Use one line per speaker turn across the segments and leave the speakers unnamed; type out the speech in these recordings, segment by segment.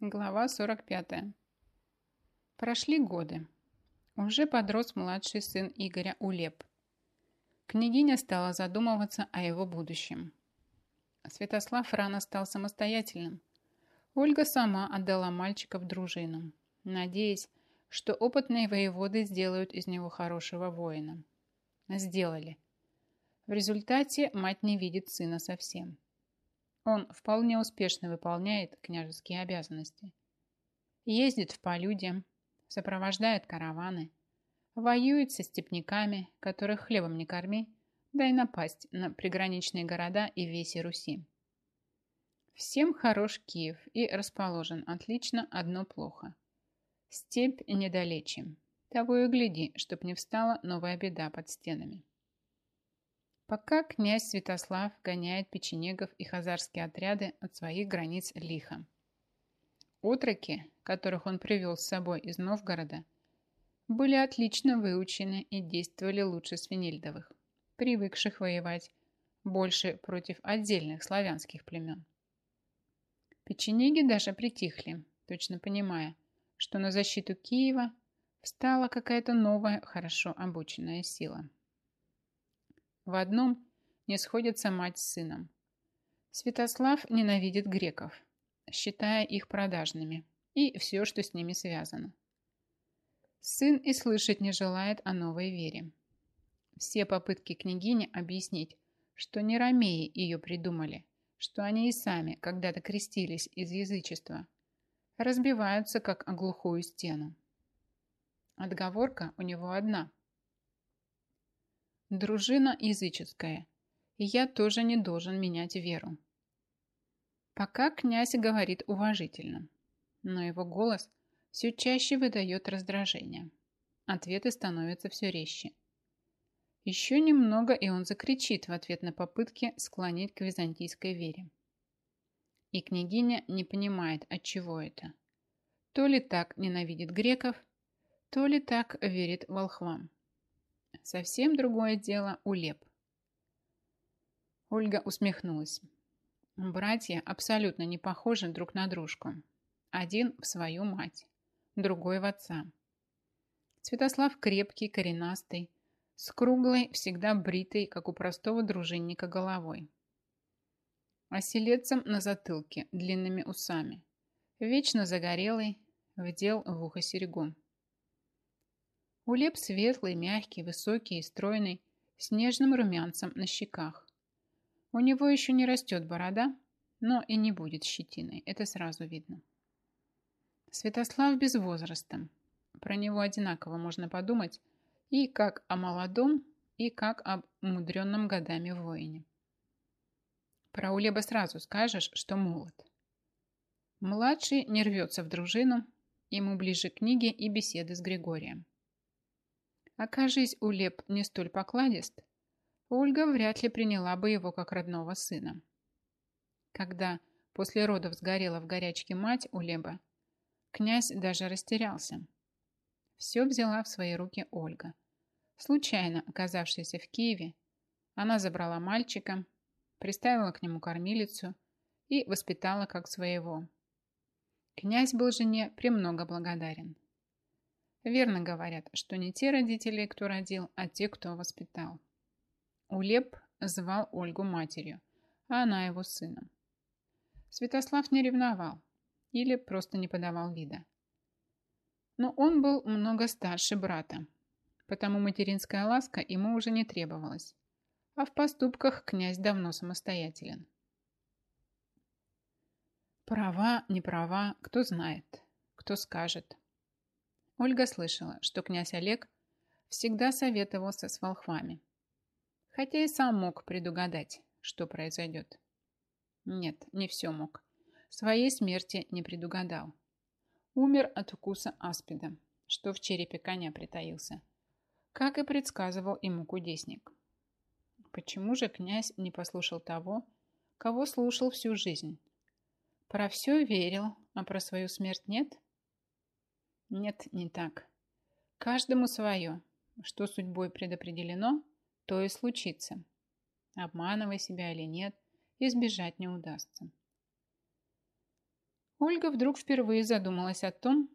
Глава 45. Прошли годы. Уже подрос младший сын Игоря Улеп. Княгиня стала задумываться о его будущем. Святослав рано стал самостоятельным. Ольга сама отдала мальчика в дружину, надеясь, что опытные воеводы сделают из него хорошего воина. Сделали. В результате мать не видит сына совсем. Он вполне успешно выполняет княжеские обязанности. Ездит в полюдье, сопровождает караваны, воюет со степняками, которых хлебом не корми, да и напасть на приграничные города и веси Руси. Всем хорош Киев и расположен отлично, одно плохо. Степь недалече. Того и гляди, чтоб не встала новая беда под стенами. Пока князь Святослав гоняет печенегов и хазарские отряды от своих границ лихо. Отроки, которых он привел с собой из Новгорода, были отлично выучены и действовали лучше свинельдовых, привыкших воевать больше против отдельных славянских племен. Печенеги даже притихли, точно понимая, что на защиту Киева встала какая-то новая, хорошо обученная сила. В одном не сходятся мать с сыном. Святослав ненавидит греков, считая их продажными, и все, что с ними связано. Сын и слышать не желает о новой вере. Все попытки княгини объяснить, что не ромеи ее придумали, что они и сами когда-то крестились из язычества, разбиваются как о глухую стену. Отговорка у него одна. Дружина языческая, и я тоже не должен менять веру. Пока князь говорит уважительно, но его голос все чаще выдает раздражение. Ответы становятся все резче. Еще немного, и он закричит в ответ на попытки склонить к византийской вере. И княгиня не понимает, от чего это. То ли так ненавидит греков, то ли так верит волхвам. Совсем другое дело у леп. Ольга усмехнулась. Братья абсолютно не похожи друг на дружку. Один в свою мать, другой в отца. Святослав крепкий, коренастый, с круглой, всегда бритой, как у простого дружинника, головой. Оселецем на затылке, длинными усами. Вечно загорелый, вдел в ухо серьгу. Улеп светлый, мягкий, высокий и стройный, с нежным румянцем на щеках. У него еще не растет борода, но и не будет щетиной, это сразу видно. Святослав без возраста. Про него одинаково можно подумать и как о молодом, и как об умудренном годами воине. Про Улеба сразу скажешь, что молод. Младший не рвется в дружину, ему ближе книги и беседы с Григорием. Окажись Улеб не столь покладист, Ольга вряд ли приняла бы его как родного сына. Когда после родов сгорела в горячке мать у Леба, князь даже растерялся. Все взяла в свои руки Ольга. Случайно оказавшаяся в Киеве, она забрала мальчика, приставила к нему кормилицу и воспитала как своего. Князь был жене премного благодарен. Верно говорят, что не те родители, кто родил, а те, кто воспитал. Улеп звал Ольгу матерью, а она его сыном. Святослав не ревновал или просто не подавал вида. Но он был много старше брата, потому материнская ласка ему уже не требовалась, а в поступках князь давно самостоятелен. Права, не права, кто знает, кто скажет. Ольга слышала, что князь Олег всегда советовался с волхвами, хотя и сам мог предугадать, что произойдет. Нет, не все мог. Своей смерти не предугадал. Умер от укуса аспида, что в черепе коня притаился, как и предсказывал ему кудесник. Почему же князь не послушал того, кого слушал всю жизнь? Про все верил, а про свою смерть нет? Нет, не так. Каждому свое. Что судьбой предопределено, то и случится. Обманывай себя или нет, избежать не удастся. Ольга вдруг впервые задумалась о том,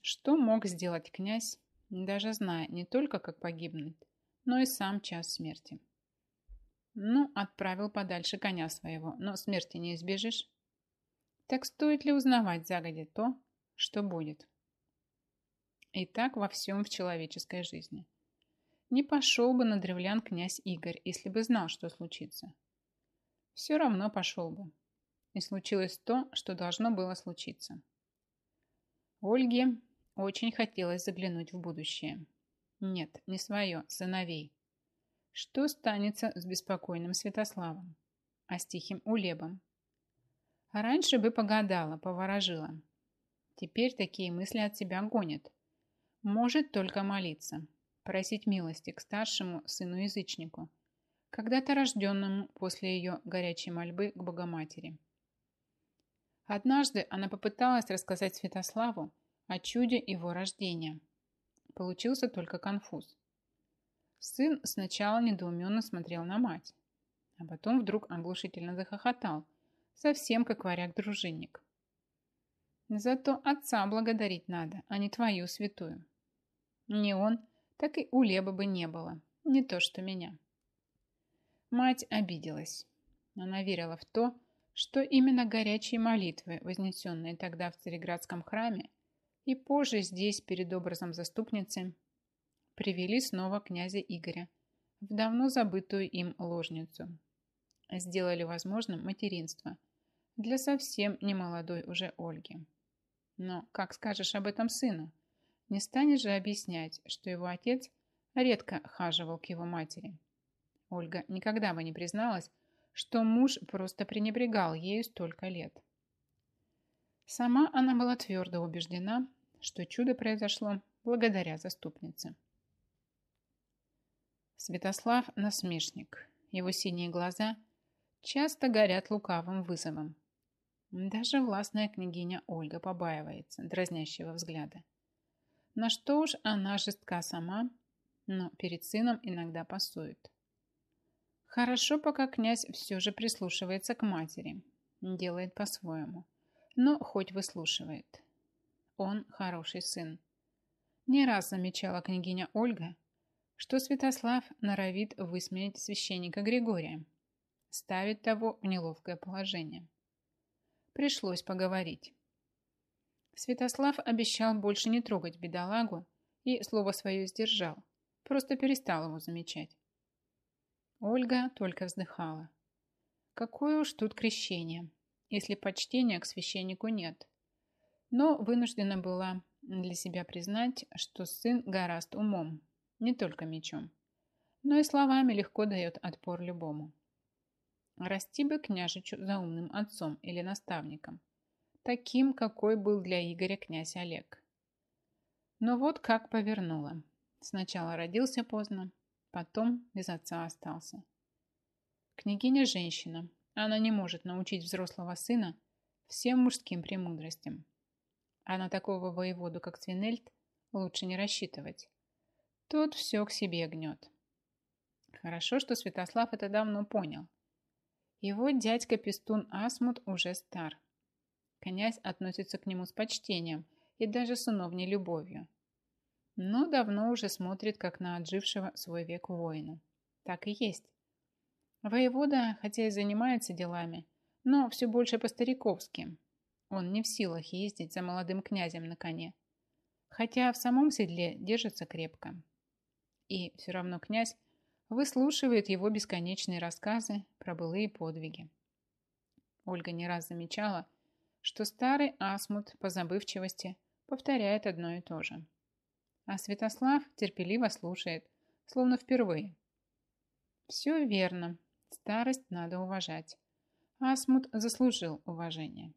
что мог сделать князь, даже зная не только, как погибнуть, но и сам час смерти. Ну, отправил подальше коня своего, но смерти не избежишь. Так стоит ли узнавать загодя то, что будет? И так во всем в человеческой жизни. Не пошел бы на древлян князь Игорь, если бы знал, что случится. Все равно пошел бы. И случилось то, что должно было случиться. Ольге очень хотелось заглянуть в будущее. Нет, не свое, сыновей. Что станется с беспокойным Святославом? А с тихим Улебом? А раньше бы погадала, поворожила. Теперь такие мысли от себя гонят. Может только молиться, просить милости к старшему сыну-язычнику, когда-то рожденному после ее горячей мольбы к Богоматери. Однажды она попыталась рассказать Святославу о чуде его рождения. Получился только конфуз. Сын сначала недоуменно смотрел на мать, а потом вдруг оглушительно захохотал, совсем как варяг-дружинник. Зато отца благодарить надо, а не твою святую. Не он, так и у Леба бы не было, не то что меня. Мать обиделась. Она верила в то, что именно горячие молитвы, вознесенные тогда в Цареградском храме, и позже здесь перед образом заступницы, привели снова князя Игоря в давно забытую им ложницу. Сделали возможным материнство для совсем немолодой уже Ольги. Но как скажешь об этом сыну? Не станешь же объяснять, что его отец редко хаживал к его матери. Ольга никогда бы не призналась, что муж просто пренебрегал ею столько лет. Сама она была твердо убеждена, что чудо произошло благодаря заступнице. Святослав – насмешник. Его синие глаза часто горят лукавым вызовом. Даже властная княгиня Ольга побаивается дразнящего взгляда. На что уж она жестка сама, но перед сыном иногда пасует. Хорошо, пока князь все же прислушивается к матери, делает по-своему, но хоть выслушивает. Он хороший сын. Не раз замечала княгиня Ольга, что Святослав норовит высмеять священника Григория, ставит того в неловкое положение. Пришлось поговорить. Святослав обещал больше не трогать бедолагу и слово свое сдержал, просто перестал его замечать. Ольга только вздыхала. Какое уж тут крещение, если почтения к священнику нет. Но вынуждена была для себя признать, что сын гораст умом, не только мечом, но и словами легко дает отпор любому. Расти бы княжичу за умным отцом или наставником, таким, какой был для Игоря князь Олег. Но вот как повернуло. Сначала родился поздно, потом без отца остался. Княгиня женщина, она не может научить взрослого сына всем мужским премудростям. А на такого воеводу, как Свинельд, лучше не рассчитывать. Тот все к себе гнет. Хорошо, что Святослав это давно понял. Его дядька Пестун Асмут уже стар. Князь относится к нему с почтением и даже сыновней любовью. Но давно уже смотрит, как на отжившего свой век воина. Так и есть. Воевода, хотя и занимается делами, но все больше по-стариковски. Он не в силах ездить за молодым князем на коне. Хотя в самом седле держится крепко. И все равно князь выслушивает его бесконечные рассказы про былые подвиги. Ольга не раз замечала, что старый Асмут по забывчивости повторяет одно и то же. А Святослав терпеливо слушает, словно впервые. Все верно, старость надо уважать. Асмут заслужил уважение.